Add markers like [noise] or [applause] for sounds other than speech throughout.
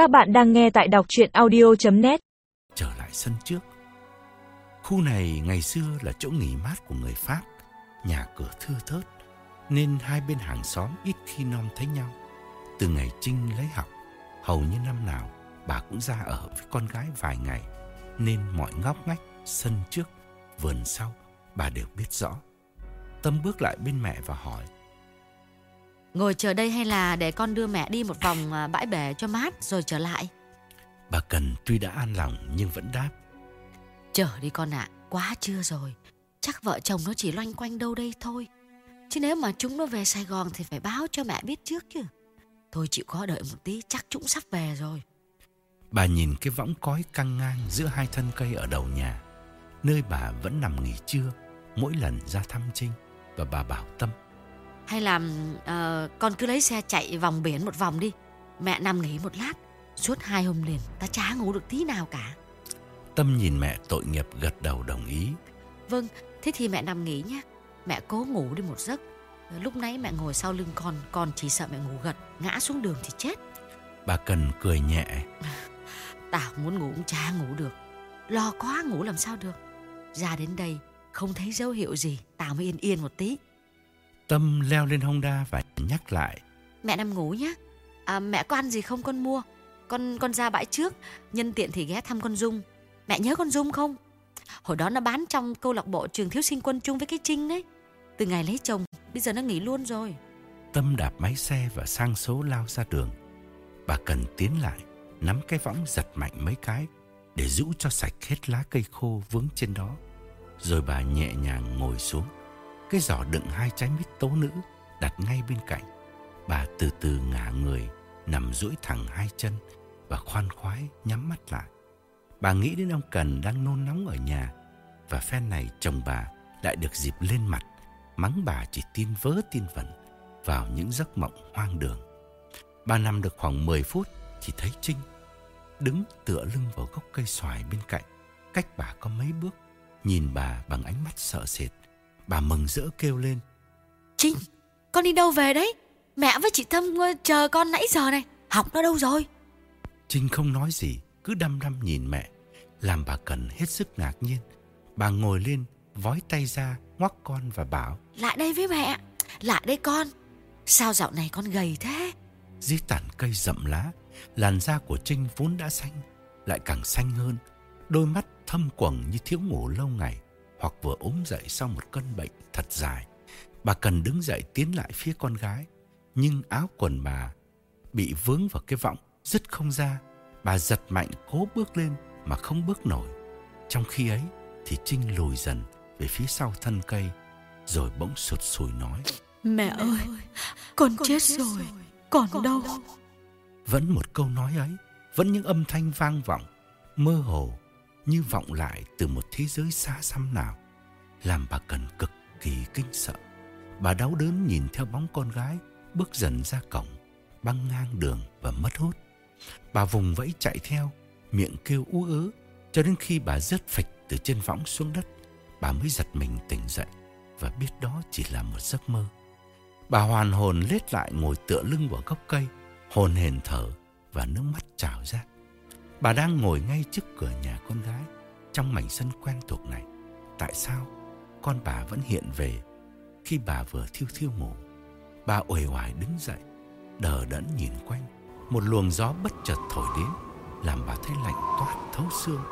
Các bạn đang nghe tại đọc chuyện audio.net Trở lại sân trước. Khu này ngày xưa là chỗ nghỉ mát của người Pháp. Nhà cửa thưa thớt Nên hai bên hàng xóm ít khi nom thấy nhau. Từ ngày Trinh lấy học Hầu như năm nào bà cũng ra ở với con gái vài ngày Nên mọi ngóc ngách, sân trước, vườn sau Bà đều biết rõ. Tâm bước lại bên mẹ và hỏi Ngồi chờ đây hay là để con đưa mẹ đi một vòng à, bãi bể cho mát rồi trở lại? Bà Cần tuy đã an lòng nhưng vẫn đáp Chờ đi con ạ, quá trưa rồi. Chắc vợ chồng nó chỉ loanh quanh đâu đây thôi. Chứ nếu mà chúng nó về Sài Gòn thì phải báo cho mẹ biết trước chứ. Thôi chịu khó đợi một tí, chắc chúng sắp về rồi. Bà nhìn cái võng cói căng ngang giữa hai thân cây ở đầu nhà Nơi bà vẫn nằm nghỉ trưa Mỗi lần ra thăm Trinh Và bà bảo Tâm Hay là ờ, con cứ lấy xe chạy vòng biển một vòng đi. Mẹ nằm nghỉ một lát. Suốt hai hôm liền, ta chả ngủ được tí nào cả. Tâm nhìn mẹ tội nghiệp gật đầu đồng ý Vâng, thế thì mẹ nằm nghỉ nhé. Mẹ cố ngủ đi một giấc. Lúc nãy mẹ ngồi sau lưng con, con chỉ sợ mẹ ngủ gật, ngã xuống đường thì chết. Bà Cần cười nhẹ [laughs] Tao muốn ngủ cũng chả ngủ được. Lo quá ngủ làm sao được. Ra đến đây, không thấy dấu hiệu gì, tao mới yên yên một tí. Tâm leo lên Honda và nhắc lại Mẹ nằm ngủ nhé. À, mẹ có ăn gì không con mua. Con con ra bãi trước, nhân tiện thì ghé thăm con Dung. Mẹ nhớ con Dung không? Hồi đó nó bán trong câu lạc bộ trường thiếu sinh quân chung với cái Trinh đấy. Từ ngày lấy chồng, bây giờ nó nghỉ luôn rồi. Tâm đạp máy xe và sang số lao ra đường Bà Cần tiến lại Nắm cái võng giật mạnh mấy cái Để rũ cho sạch hết lá cây khô vướng trên đó Rồi bà nhẹ nhàng ngồi xuống cái giỏ đựng hai trái mít tố nữ Đặt ngay bên cạnh. Bà từ từ ngả người, Nằm duỗi thẳng hai chân Và khoan khoái nhắm mắt lại. Bà nghĩ đến ông Cần đang nôn nóng ở nhà Và phen này chồng bà Lại được dịp lên mặt, Mắng bà chỉ tin vớ tin vẩn Vào những giấc mộng hoang đường. Bà nằm được khoảng 10 phút Thì thấy Trinh Đứng tựa lưng vào gốc cây xoài bên cạnh. Cách bà có mấy bước, Nhìn bà bằng ánh mắt sợ sệt. Bà mừng rỡ kêu lên Trinh, con đi đâu về đấy? Mẹ với chị Thâm ờ, chờ con nãy giờ này. Học nó đâu rồi? Trinh không nói gì Cứ đăm đăm nhìn mẹ Làm bà Cần hết sức ngạc nhiên Bà ngồi lên Vói tay ra Ngoắc con và bảo Lại đây với mẹ. Lại đây con. Sao dạo này con gầy thế? Dưới tàn cây rậm lá Làn da của Trinh vốn đã xanh Lại càng xanh hơn Đôi mắt thâm quầng như thiếu ngủ lâu ngày Hoặc vừa ốm dậy sau một cơn bệnh thật dài. Bà cần đứng dậy tiến lại phía con gái. Nhưng áo quần bà Bị vướng vào cái võng Dứt không ra. Bà giật mạnh cố bước lên Mà không bước nổi. Trong khi ấy thì Trinh lùi dần Về phía sau thân cây Rồi bỗng sụt sùi nói. Mẹ ơi, con chết rồi. Còn đâu? Vẫn một câu nói ấy Vẫn những âm thanh vang vọng Mơ hồ như vọng lại từ một thế giới xa xăm nào, Làm bà Cần cực kỳ kinh sợ. Bà đau đớn nhìn theo bóng con gái Bước dần ra cổng, Băng ngang đường và mất hút. Bà vùng vẫy chạy theo, Miệng kêu ú ớ, Cho đến khi bà rớt phịch từ trên võng xuống đất, Bà mới giật mình tỉnh dậy Và biết đó chỉ là một giấc mơ. Bà hoàn hồn lết lại ngồi tựa lưng vào gốc cây, hồn hển thở và nước mắt trào ra. Bà đang ngồi ngay trước cửa nhà con gái trong mảnh sân quen thuộc này. Tại sao con bà vẫn hiện về khi bà vừa thiêu thiêu ngủ? Bà uể oải đứng dậy, đờ đẫn nhìn quanh. Một luồng gió bất chợt thổi đến làm bà thấy lạnh toát thấu xương.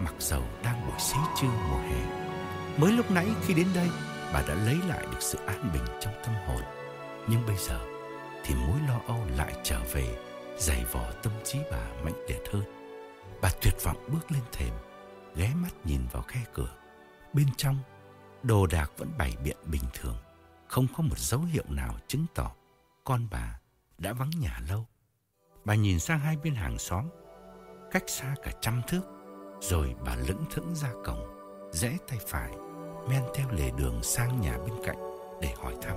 Mặc dầu đang buổi xế trưa mùa hè. Mới lúc nãy khi đến đây, bà đã lấy lại được sự an bình trong tâm hồn. Nhưng bây giờ, thì mối lo âu lại trở về dày vò tâm trí bà mạnh liệt hơn. Bà tuyệt vọng bước lên thềm, ghé mắt nhìn vào khe cửa. Bên trong, đồ đạc vẫn bày biện bình thường. Không có một dấu hiệu nào chứng tỏ con bà đã vắng nhà lâu. Bà nhìn sang hai bên hàng xóm, cách xa cả trăm thước, rồi bà lững thững ra cổng, rẽ tay phải, men theo lề đường sang nhà bên cạnh để hỏi thăm.